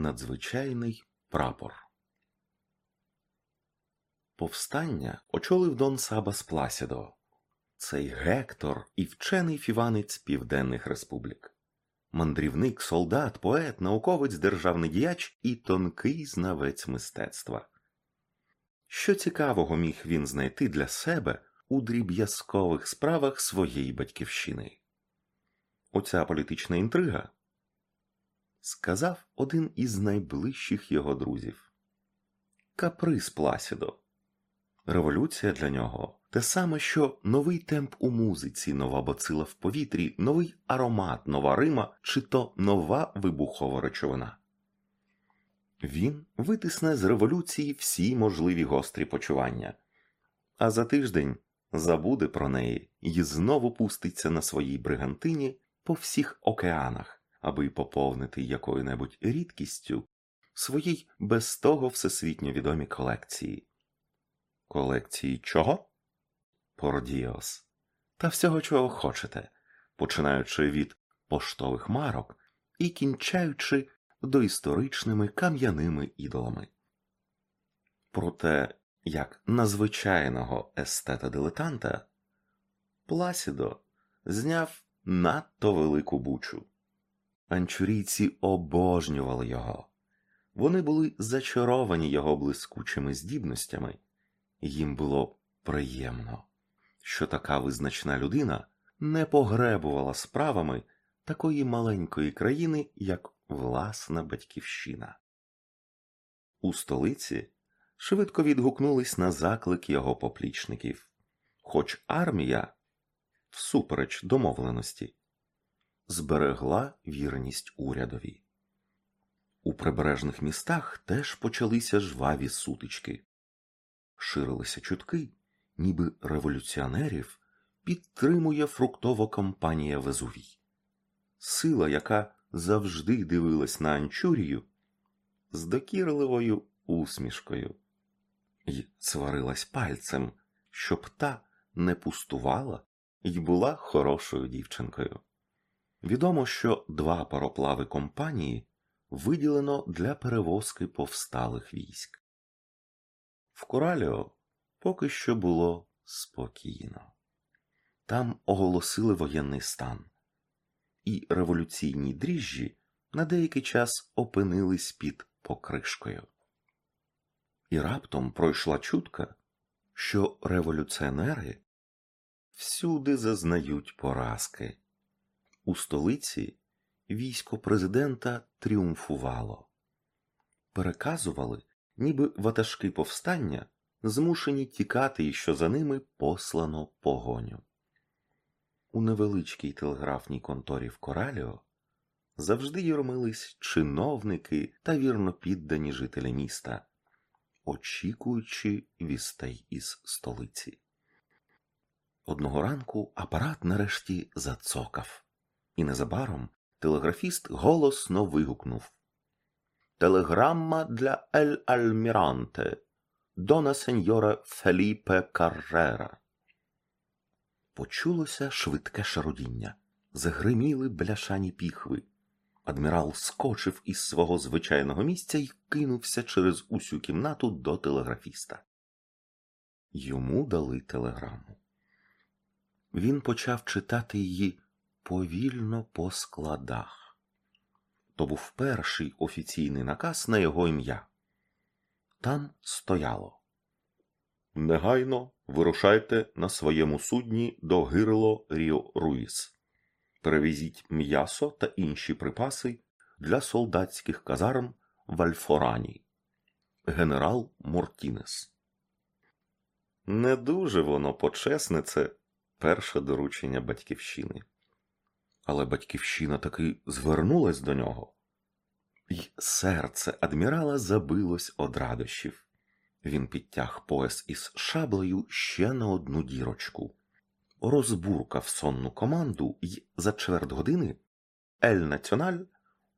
Надзвичайний прапор Повстання очолив Дон Сабас Пласідо, цей Гектор і вчений фіванець Південних Республік, мандрівник, солдат, поет, науковець, державний діяч і тонкий знавець мистецтва. Що цікавого міг він знайти для себе у дріб'язкових справах своєї батьківщини? Оця політична інтрига сказав один із найближчих його друзів. Каприз Пласідо. Революція для нього те саме, що новий темп у музиці, нова бацила в повітрі, новий аромат, нова рима чи то нова вибухова речовина. Він витисне з революції всі можливі гострі почування, а за тиждень забуде про неї і знову пуститься на своїй бригантині по всіх океанах, аби поповнити якою-небудь рідкістю своїй без того всесвітньо відомі колекції. Колекції чого? Пордіос. Та всього, чого хочете, починаючи від поштових марок і кінчаючи доісторичними кам'яними ідолами. Проте, як надзвичайного естета-дилетанта, Пласідо зняв надто велику бучу. Анчурійці обожнювали його. Вони були зачаровані його блискучими здібностями, їм було приємно, що така визначна людина не погребувала справами такої маленької країни, як власна батьківщина. У столиці швидко відгукнулись на заклик його поплічників, хоч армія, всупереч домовленості, зберегла вірність урядові. У прибережних містах теж почалися жваві сутички, ширилися чутки, ніби революціонерів підтримує фруктова компанія Везувій. Сила, яка завжди дивилась на Анчурію з докірливою усмішкою і сварилась пальцем, щоб та не пустувала і була хорошою дівчинкою. Відомо, що два пароплави компанії виділено для перевозки повсталих військ. В Кораліо поки що було спокійно. Там оголосили воєнний стан, і революційні дріжджі на деякий час опинились під покришкою. І раптом пройшла чутка, що революціонери всюди зазнають поразки. У столиці військо президента тріумфувало. Переказували, ніби ватажки повстання змушені тікати і що за ними послано погоню. У невеличкій телеграфній конторі в Кораліо завжди юрмились чиновники та вірно піддані жителі міста, очікуючи вістей із столиці. Одного ранку апарат нарешті зацокав, і незабаром телеграфіст голосно вигукнув Телеграма для Ель Альміранте, Дона сеньора Феліпе Каррера. Почулося швидке шарудіння, загриміли бляшані піхви. Адмірал скочив із свого звичайного місця і кинувся через усю кімнату до телеграфіста. Йому дали телеграму. Він почав читати її повільно по складах. То був перший офіційний наказ на його ім'я. Там стояло Негайно вирушайте на своєму судні до гирло Ріо Руїс. Перевезіть м'ясо та інші припаси для солдатських казарм в Альфорані. Генерал Мортінес. Не дуже воно почесне це перше доручення батьківщини. Але батьківщина таки звернулась до нього, І серце адмірала забилось од радощів. Він підтяг пояс із шаблею ще на одну дірочку, розбуркав сонну команду і за чверть години Ель Національ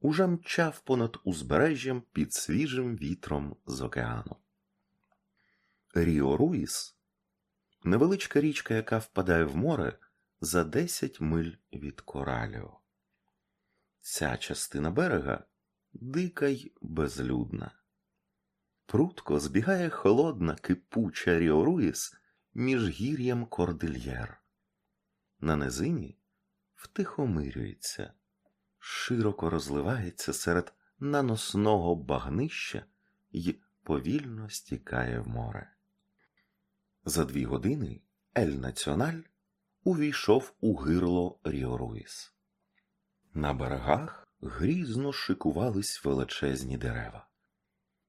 уже мчав понад узбережжям під свіжим вітром з океану. Ріо Руїс невеличка річка, яка впадає в море за 10 миль від Кораліо. Ця частина берега дика й безлюдна. Прудко збігає холодна кипуча Ріо-Руїс між гір'ям кордильєр. На низині втихомирюється, широко розливається серед наносного багнища й повільно стікає в море. За дві години Ель Національ увійшов у гирло Ріо-Руїс. На берегах грізно шикувались величезні дерева.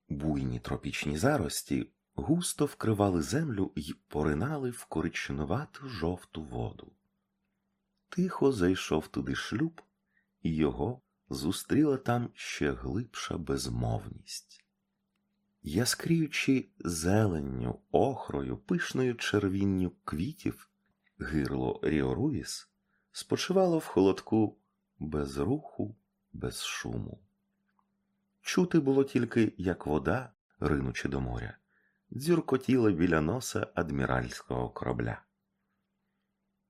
Буйні тропічні зарості густо вкривали землю й поринали в коричнувату жовту воду. Тихо зайшов туди шлюб, і його зустріла там ще глибша безмовність. Яскріючи зеленню, охрою, пишною червінню квітів, гирло Ріоруїс спочивало в холодку без руху, без шуму. Чути було тільки, як вода, ринучи до моря, дзюркотіла біля носа адміральського корабля.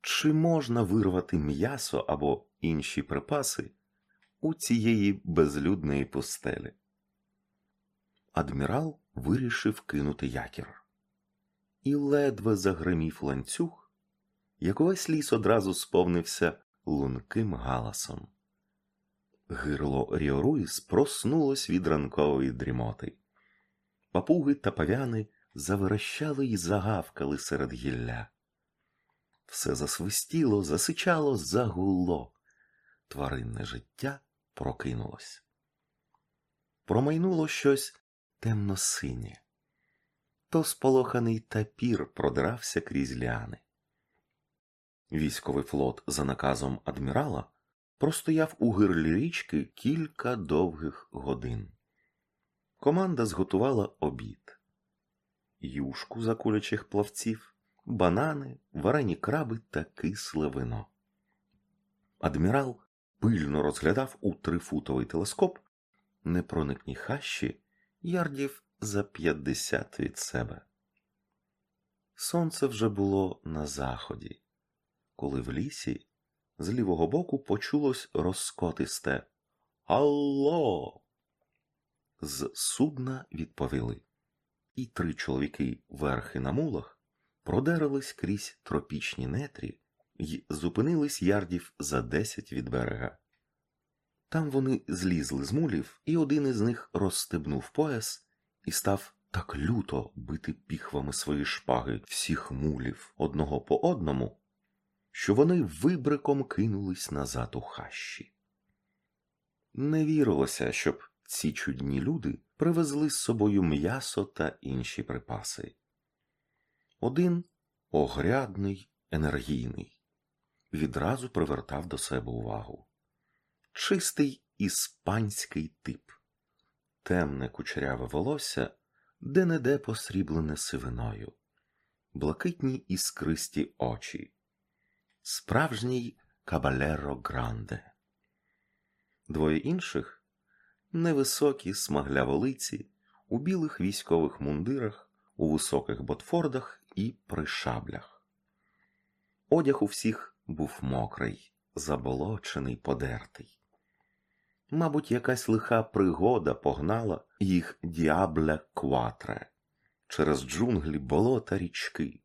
Чи можна вирвати м'ясо або інші припаси у цієї безлюдної пустелі? Адмірал вирішив кинути якір. І ледве загримів ланцюг, як увесь ліс одразу сповнився лунким галасом. Гирло Ріоруїс проснулось від ранкової дрімоти. Папуги та павяни заверещали й загавкали серед гілля. Все засвистіло, засичало, загуло. Тваринне життя прокинулось. Промайнуло щось темно-синє. То сполоханий тапір продрався крізь ліани. Військовий флот за наказом адмірала простояв у гирлі річки кілька довгих годин. Команда зготувала обід, юшку за кулячих плавців, банани, варені краби та кисле вино. Адмірал пильно розглядав у трифутовий телескоп непроникні хащі ярдів за п'ятдесят від себе. Сонце вже було на заході, коли в лісі з лівого боку почулось розкотисте Алло. З судна відповіли, і три чоловіки верхи на мулах продерились крізь тропічні нетрі й зупинились ярдів за десять від берега. Там вони злізли з мулів, і один із них розстебнув пояс і став так люто бити піхвами свої шпаги всіх мулів одного по одному, що вони вибриком кинулись назад у хащі. Не вірилося, щоб ці чудні люди привезли з собою м'ясо та інші припаси. Один огрядний, енергійний, відразу привертав до себе увагу. Чистий іспанський тип, темне кучеряве волосся, де неде посріблене сивиною, блакитні іскристі очі, справжній кабалеро гранде. Двоє інших невисокі смагляволиці у білих військових мундирах, у високих ботфордах і при шаблях. Одяг у всіх був мокрий, заболочений, подертий. Мабуть, якась лиха пригода погнала їх діабля кватре через джунглі болота річки.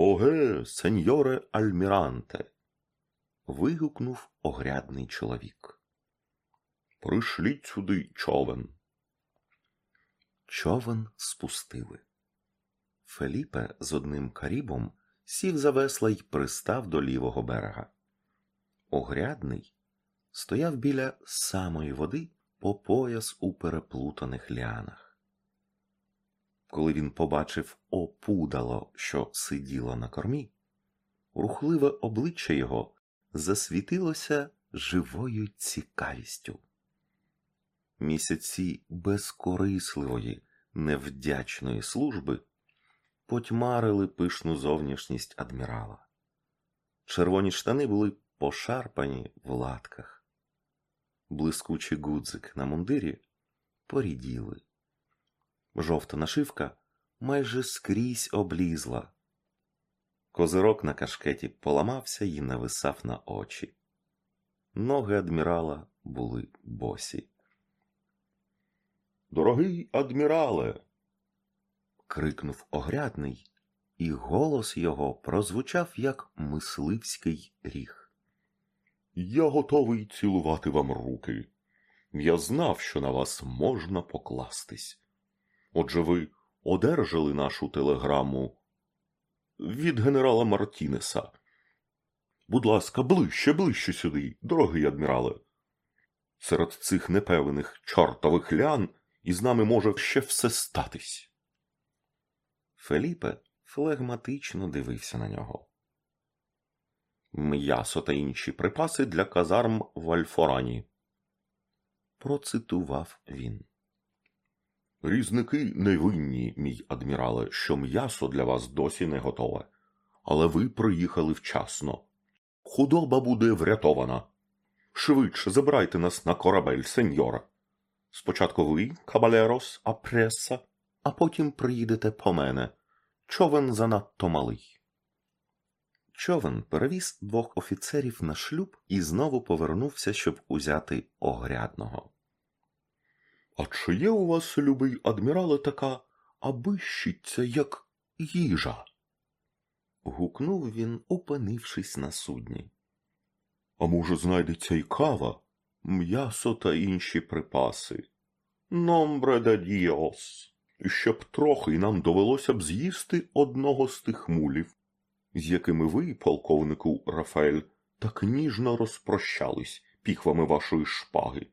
Оге, сеньоре Альміранте. вигукнув огрядний чоловік. Пришліть сюди човен. Човен спустили. Феліпе з одним карібом сів за весла й пристав до лівого берега. Огрядний стояв біля самої води по пояс у переплутаних ліанах. Коли він побачив опудало, що сиділо на кормі, рухливе обличчя його засвітилося живою цікавістю. Місяці безкорисливої, невдячної служби потьмарили пишну зовнішність адмірала. Червоні штани були пошарпані в латках, блискучий гудзик на мундирі поріділи, жовта нашивка майже скрізь облізла. Козирок на кашкеті поламався і нависав на очі. Ноги адмірала були босі. Дорогий адмірале. крикнув огрядний, і голос його прозвучав як мисливський ріг. Я готовий цілувати вам руки. Я знав, що на вас можна покластись. Отже, ви одержали нашу телеграму від генерала Мартінеса. Будь ласка, ближче, ближче сюди, дорогий адмірале. Серед цих непевних чортових лян із нами може ще все статись. Феліпе флегматично дивився на нього. М'ясо та інші припаси для казарм в Альфорані. Процитував він. Різники невинні, мій адмірале, що м'ясо для вас досі не готове. Але ви приїхали вчасно. Худоба буде врятована. Швидше забирайте нас на корабель, сеньора. Спочатку ви, кабалерос, а преса, а потім приїдете по мене. Човен занадто малий. Човен перевіз двох офіцерів на шлюб і знову повернувся, щоб узяти огрядного. А чи є у вас, любий адмірале, така абищиця, як їжа? гукнув він, опинившись на судні. А може, знайдеться й кава, м'ясо та інші припаси. Номбре де діос, щоб трохи нам довелося б з'їсти одного з тих мулів, з якими ви, полковнику Рафаель, так ніжно розпрощались піхвами вашої шпаги.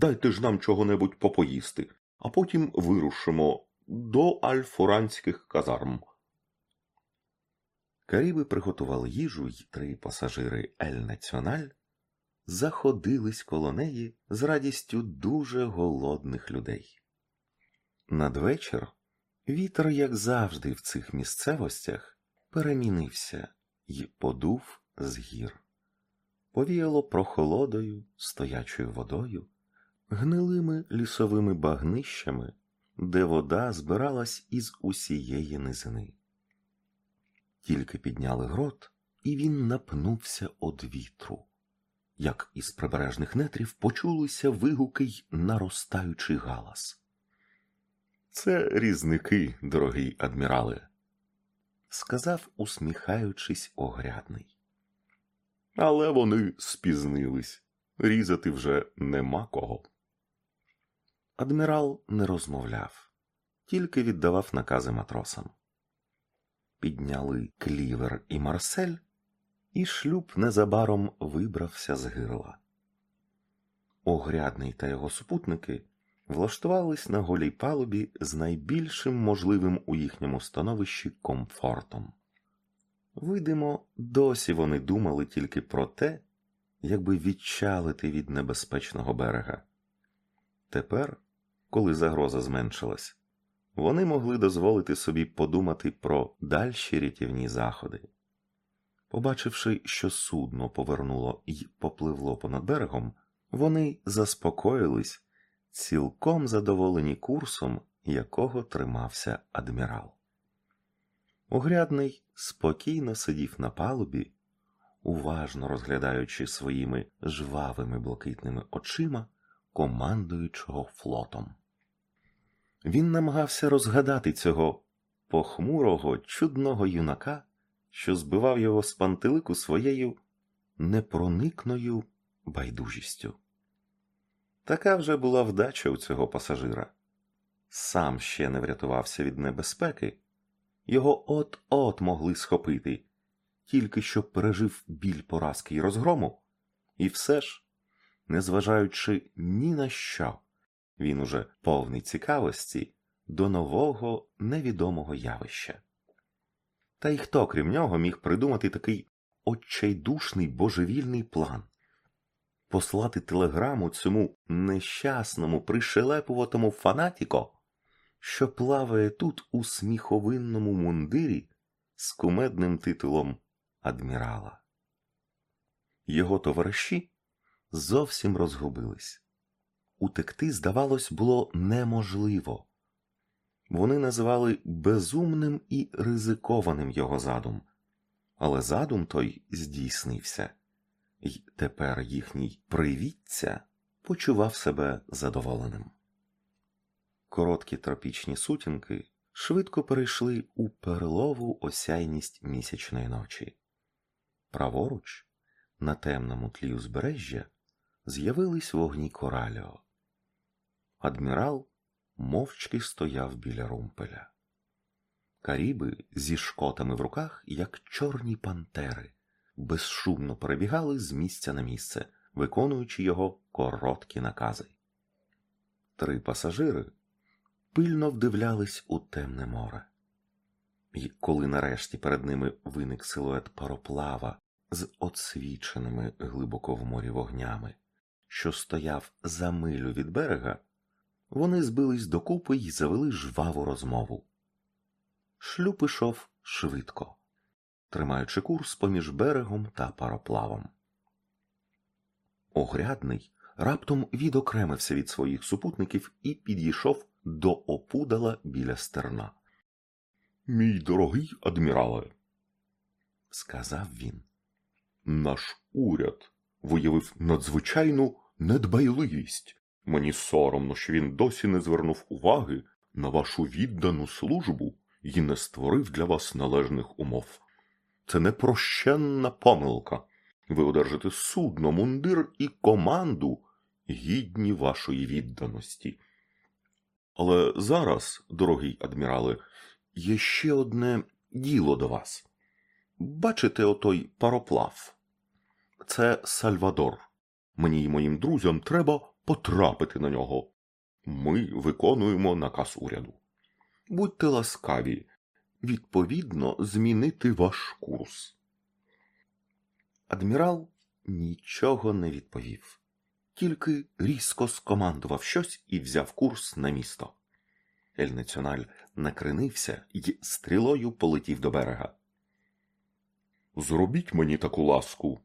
Дайте ж нам чого-небудь попоїсти, а потім вирушимо до альфуранських казарм. Каріби приготували їжу, й три пасажири Ель Національ заходились коло неї з радістю дуже голодних людей. Надвечір вітер, як завжди, в цих місцевостях перемінився й подув з гір. Повіяло прохолодою, стоячою водою, гнилими лісовими багнищами, де вода збиралась із усієї низини. Тільки підняли грот, і він напнувся од вітру. Як із прибережних нетрів почулися вигуки й наростаючий галас. Це різники, дорогий адмірале, сказав, усміхаючись, огрядний. Але вони спізнились. Різати вже нема кого. Адмірал не розмовляв, тільки віддавав накази матросам. Підняли клівер і Марсель, і шлюб незабаром вибрався з гирла. Огрядний та його супутники влаштувались на голій палубі з найбільшим можливим у їхньому становищі комфортом. Видимо, досі вони думали тільки про те, якби відчалити від небезпечного берега. Тепер, коли загроза зменшилась, вони могли дозволити собі подумати про дальші рятівні заходи. Побачивши, що судно повернуло і попливло понад берегом, вони заспокоїлись, цілком задоволені курсом, якого тримався адмірал. Огрядний спокійно сидів на палубі, уважно розглядаючи своїми жвавими блакитними очима командуючого флотом. Він намагався розгадати цього похмурого, чудного юнака, що збивав його з пантелику своєю непроникною байдужістю. Така вже була вдача у цього пасажира. Сам ще не врятувався від небезпеки, його от-от могли схопити, тільки що пережив біль поразки й розгрому, і все ж, незважаючи ні на що, він уже повний цікавості до нового невідомого явища. Та й хто, крім нього, міг придумати такий отчайдушний божевільний план послати телеграму цьому нещасному, пришелепуватому фанатіко, що плаває тут у сміховинному мундирі з кумедним титулом адмірала. Його товариші зовсім розгубились. Утекти, здавалось, було неможливо. Вони називали безумним і ризикованим його задум, але задум той здійснився. й тепер їхній привітця почував себе задоволеним. Короткі тропічні сутінки швидко перейшли у перелову осяйність місячної ночі. Праворуч, на темному тлі узбережжя, з'явились вогні кораліо. Адмірал мовчки стояв біля румпеля. Каріби зі шкотами в руках, як чорні пантери, безшумно перебігали з місця на місце, виконуючи його короткі накази. Три пасажири пильно вдивлялись у темне море. І коли нарешті перед ними виник силует пароплава з отсвіченими глибоко в морі вогнями, що стояв за милю від берега, вони збились докупи й завели жваву розмову. Шлюп ішов швидко, тримаючи курс поміж берегом та пароплавом. Огрядний раптом відокремився від своїх супутників і підійшов до опудала біля стерна. Мій дорогий адмірале, сказав він, наш уряд виявив надзвичайну недбайливість. Мені соромно, що він досі не звернув уваги на вашу віддану службу і не створив для вас належних умов. Це непрощенна помилка. Ви одержите судно, мундир і команду, гідні вашої відданості. Але зараз, дорогий адмірале, є ще одне діло до вас. Бачите отой пароплав? Це Сальвадор. Мені й моїм друзям треба потрапити на нього. Ми виконуємо наказ уряду. Будьте ласкаві, відповідно, змінити ваш курс. Адмірал нічого не відповів, тільки різко скомандував щось і взяв курс на місто. Ель Національ накренився і стрілою полетів до берега. Зробіть мені таку ласку,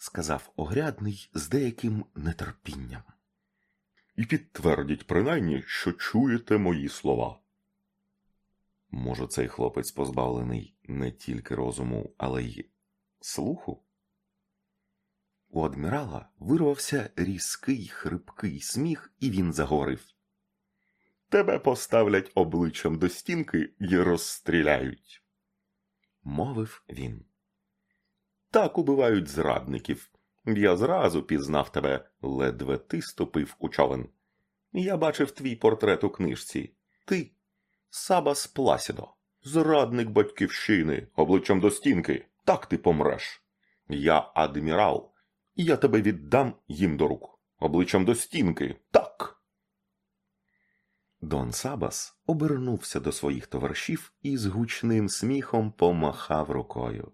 сказав огрядний з деяким нетерпінням. І підтвердіть принаймні, що чуєте мої слова. Може, цей хлопець позбавлений не тільки розуму, але й слуху? У адмірала вирвався різкий хрипкий сміх, і він заговорив. Тебе поставлять обличчям до стінки і розстріляють, мовив він. Так убивають зрадників. Я зразу пізнав тебе, ледве ти ступив у човен. Я бачив твій портрет у книжці. Ти Сабас Пласідо, зрадник батьківщини, обличчям до стінки, так ти помреш. Я адмірал, і я тебе віддам їм до рук. Обличчям до стінки, так. Дон Сабас обернувся до своїх товаришів і з гучним сміхом помахав рукою.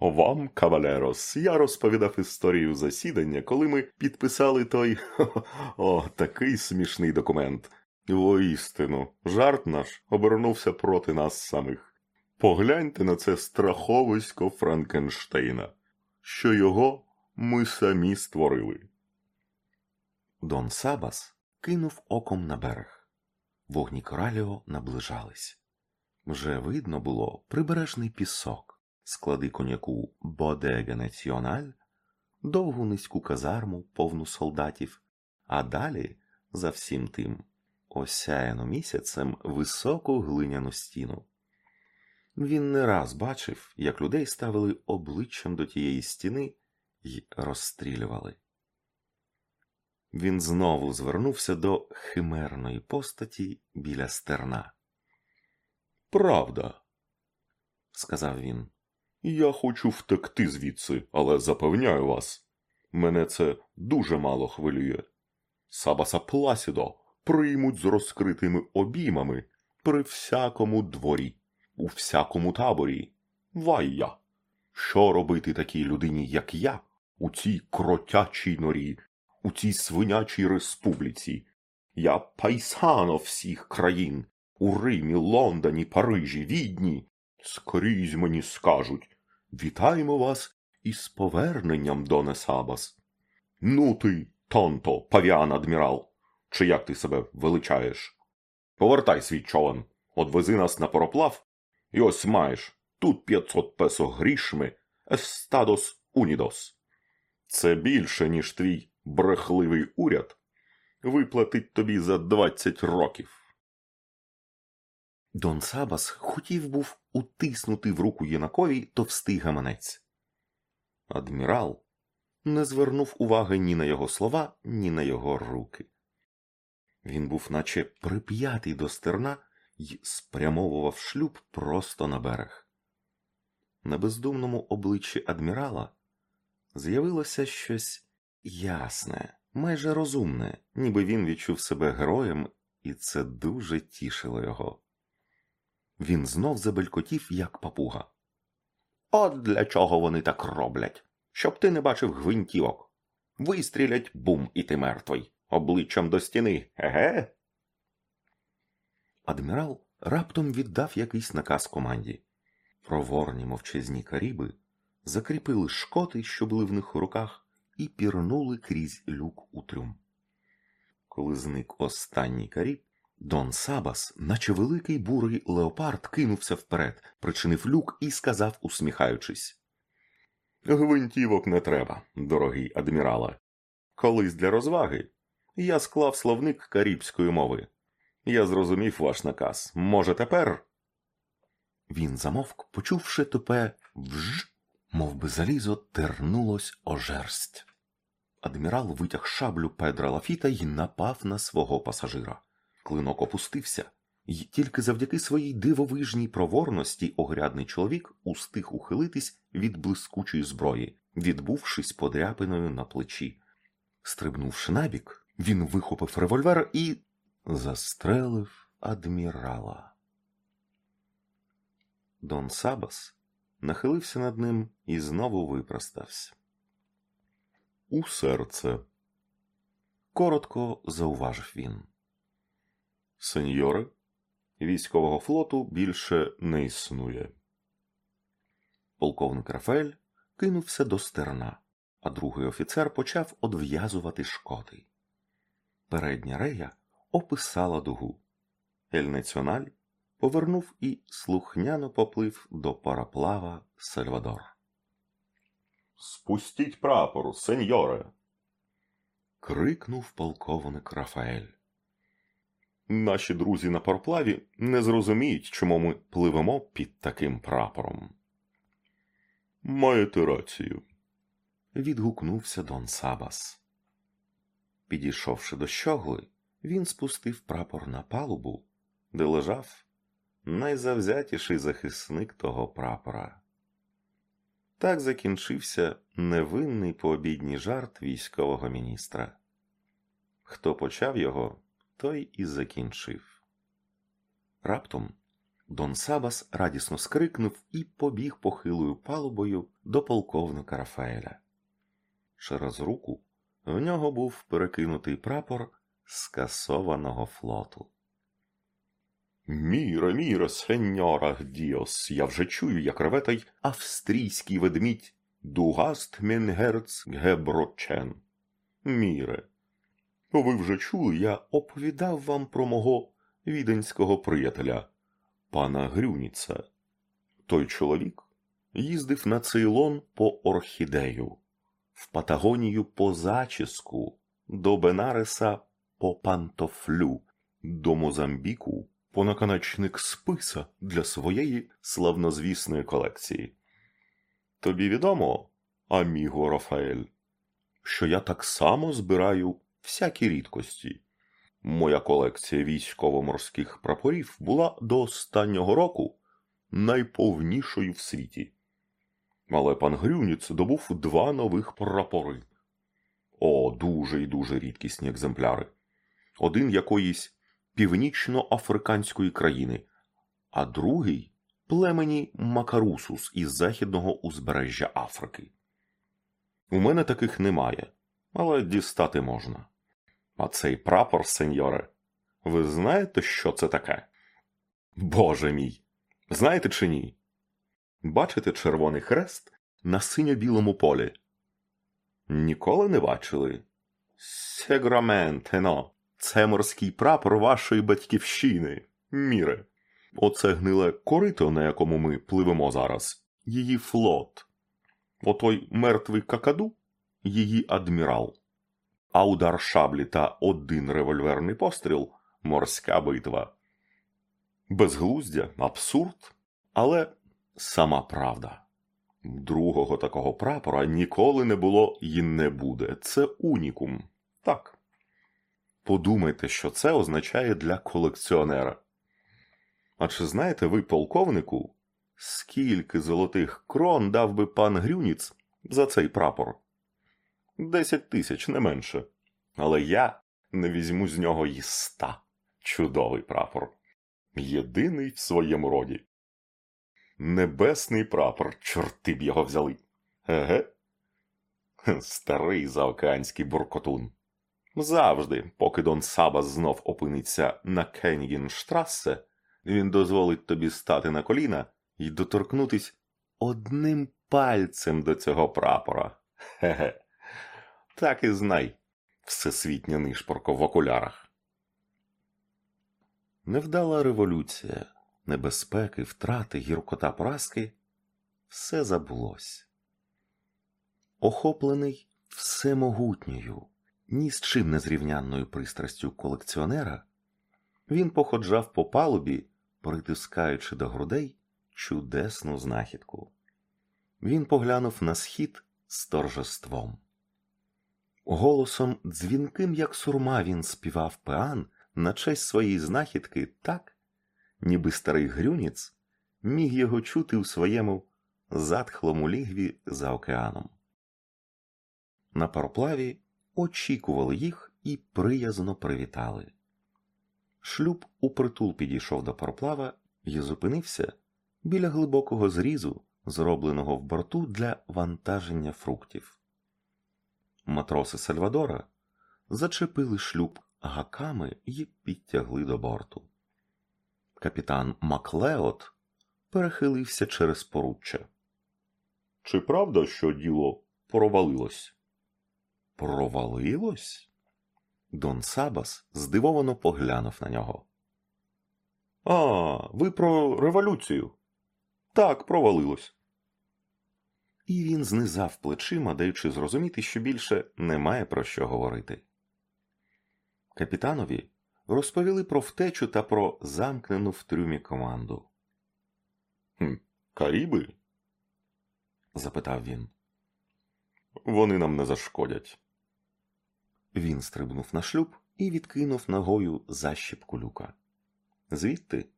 Вам, кавалерос, я розповідав історію засідання, коли ми підписали той о, такий смішний документ. Воістину, жарт наш обернувся проти нас самих. Погляньте на це страховисько Франкенштейна, що його ми самі створили. Дон Сабас кинув оком на берег. Вогні кораліо наближались. Вже видно було прибережний пісок, склади коньяку Бодега Національ, довгу низьку казарму, повну солдатів, а далі, за всім тим, осяяну місяцем високу глиняну стіну. Він не раз бачив, як людей ставили обличчям до тієї стіни і розстрілювали. Він знову звернувся до химерної постаті біля стерна. Правда, сказав він, я хочу втекти звідси, але запевняю вас, мене це дуже мало хвилює. Сабаса Пласідо приймуть з розкритими обіймами при всякому дворі, у всякому таборі. Вайя! Що робити такій людині, як я, у цій кротячій норі, у цій свинячій республіці? Я пайсано всіх країн у Римі, Лондоні, Парижі, Відні. Скрізь мені скажуть Вітаємо вас із поверненням, Доне Сабас. Ну ти, тонто, павіан адмірал, чи як ти себе величаєш? Повертай свій човен, одвези нас на пароплав, і ось маєш тут 500 песо грішми, Естадос Унідос. Це більше, ніж твій брехливий уряд виплатить тобі за 20 років. Дон Сабас хотів був утиснути в руку Єнакові товстий гаманець. Адмірал не звернув уваги ні на його слова, ні на його руки. Він був наче прип'ятий до стерна й спрямовував шлюб просто на берег. На бездумному обличчі адмірала з'явилося щось ясне, майже розумне, ніби він відчув себе героєм, і це дуже тішило його. Він знов забелькотів, як папуга. От для чого вони так роблять, щоб ти не бачив гвинтівок. Вистрілять бум, і ти мертвий, обличчям до стіни, еге? Адмірал раптом віддав якийсь наказ команді. Проворні мовчазні каріби закріпили шкоти, що були в них у руках, і пірнули крізь люк у трюм. Коли зник останній каріб, Дон Сабас, наче великий бурий леопард, кинувся вперед, причинив люк і сказав, усміхаючись: Гвинтівок не треба, дорогий адмірале. Колись для розваги я склав словник карібської мови. Я зрозумів ваш наказ. Може, тепер. Він замовк, почувши тупе вж, мов би залізо тернулось о жерсть. Адмірал витяг шаблю Педра Лафіта й напав на свого пасажира. Клинок опустився, і тільки завдяки своїй дивовижній проворності огрядний чоловік устиг ухилитись від блискучої зброї, відбувшись подряпиною на плечі. Стрибнувши набік, він вихопив револьвер і застрелив адмірала. Дон Сабас нахилився над ним і знову випростався. У серце. Коротко зауважив він. Сеньори, військового флоту більше не існує. Полковник Рафаель кинувся до стерна, а другий офіцер почав одв'язувати шкоти. Передня рея описала дугу. Ель Національ повернув і слухняно поплив до параплава Сальвадор. Спустіть прапору, сеньоре. крикнув полковник Рафаель. Наші друзі на пароплаві не зрозуміють, чому ми пливемо під таким прапором. Маєте рацію. відгукнувся Дон Сабас. Підійшовши до щогли, він спустив прапор на палубу, де лежав найзавзятіший захисник того прапора. Так закінчився невинний пообідній жарт військового міністра. Хто почав його, той і закінчив. Раптом Дон Сабас радісно скрикнув і побіг похилою палубою до полковника Рафаеля. Через руку в нього був перекинутий прапор скасованого флоту. Mire, mire, señor, ay Dios, я вже чую, як реве той австрійський ведмідь Du hast mein Herz gebrochen. Mire, ви вже чули, я оповідав вам про мого віденського приятеля, пана Грюніца. Той чоловік їздив на Цейлон по орхідею, в Патагонію по зачіску, до Бенареса по пантофлю, до Мозамбіку по наконечник списа для своєї славнозвісної колекції. Тобі відомо, аміго Рафаель, що я так само збираю всякі рідкості. Моя колекція військово-морських прапорів була до останнього року найповнішою в світі. Але пан Грюніц добув два нових прапори. О, дуже і дуже рідкісні екземпляри. Один якоїсь північно-африканської країни, а другий племені Макарусус із західного узбережжя Африки. У мене таких немає, але дістати можна. А цей прапор, сеньоре, ви знаєте, що це таке? Боже мій! Знаєте чи ні? Бачите червоний хрест на синьо-білому полі? Ніколи не бачили? Сеграментено, це морський прапор вашої батьківщини, міре. Оце гниле корито, на якому ми пливемо зараз, її флот. Отой мертвий какаду її адмірал, а удар шаблі та один револьверний постріл морська битва. Безглуздя, абсурд, але сама правда. Другого такого прапора ніколи не було і не буде. Це унікум. Так. Подумайте, що це означає для колекціонера. А чи знаєте ви, полковнику, скільки золотих крон дав би пан Грюніц за цей прапор? Десять тисяч, не менше. Але я не візьму з нього і ста. Чудовий прапор. Єдиний в своєму роді. Небесний прапор, чорти б його взяли. Еге? Старий заокеанський буркотун. Завжди, поки Дон Сабас знов опиниться на Кенігінштрассе, він дозволить тобі стати на коліна і доторкнутись одним пальцем до цього прапора. Хе-хе. Так і знай, всесвітня нишпорко в окулярах. Невдала революція, небезпеки, втрати, гіркота поразки все забулось. Охоплений всемогутньою, ні з чим не зрівнянною пристрастю колекціонера, він походжав по палубі, притискаючи до грудей чудесну знахідку. Він поглянув на схід з торжеством. Голосом дзвінким, як сурма, він співав пеан на честь своєї знахідки так, ніби старий грюніц міг його чути у своєму затхлому лігві за океаном. На пароплаві очікували їх і приязно привітали. Шлюб упритул підійшов до пароплава і зупинився біля глибокого зрізу, зробленого в борту для вантаження фруктів. Матроси Сальвадора зачепили шлюб гаками і підтягли до борту. Капітан Маклеот перехилився через поруччя. Чи правда, що діло провалилось? Провалилось? Дон Сабас здивовано поглянув на нього. А, ви про революцію? Так, провалилось. І він знизав плечима, даючи зрозуміти, що більше немає про що говорити. Капітанові розповіли про втечу та про замкнену в трюмі команду. «Хм, Каріби? запитав він. Вони нам не зашкодять. Він стрибнув на шлюб і відкинув ногою защіпку люка. Звідти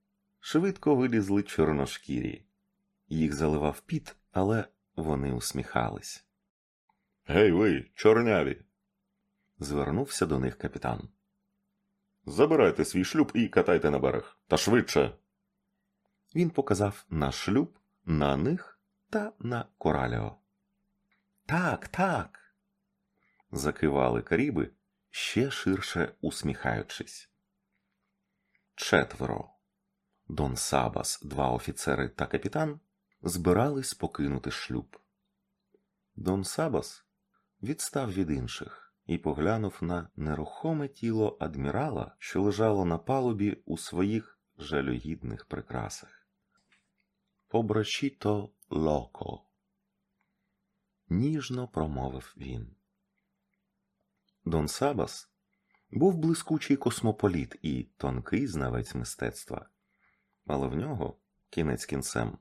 швидко вилізли чорношкірі. Їх заливав піт, але вони усміхались. Гей ви, чорняві. звернувся до них капітан. Забирайте свій шлюб і катайте на берег. Та швидше. Він показав на шлюб, на них та на кораліо. Так, так. закивали каріби, ще ширше усміхаючись. Четверо. Дон Сабас, два офіцери та капітан збирались покинути шлюб. Дон Сабас відстав від інших і поглянув на нерухоме тіло адмірала, що лежало на палубі у своїх жалюгідних прикрасах. Побрачіто локо. Ніжно промовив він. Дон Сабас був блискучий космополіт і тонкий знавець мистецтва, але в нього, кінець кінцем,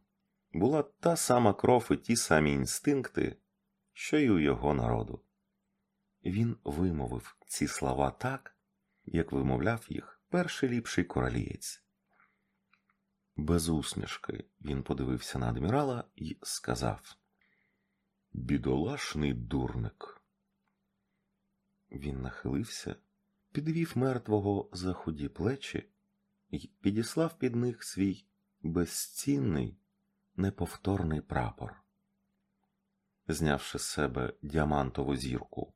була та сама кров і ті самі інстинкти, що й у його народу. Він вимовив ці слова так, як вимовляв їх перший ліпший королієць. Без усмішки він подивився на адмірала і сказав Бідолашний дурник. Він нахилився, підвів мертвого за худі плечі і підіслав під них свій безцінний, неповторний прапор. Знявши з себе діамантову зірку,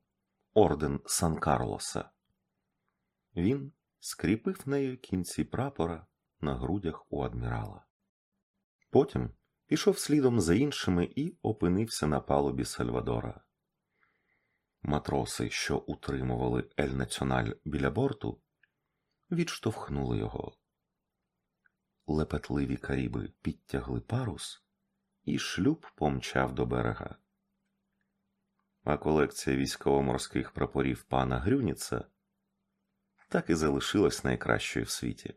орден Сан Карлоса, він скріпив нею кінці прапора на грудях у адмірала. Потім пішов слідом за іншими і опинився на палубі Сальвадора. Матроси, що утримували Ель Національ біля борту, відштовхнули його. Лепетливі каріби підтягли парус, і шлюб помчав до берега. А колекція військово-морських прапорів пана Грюніца так і залишилась найкращою в світі.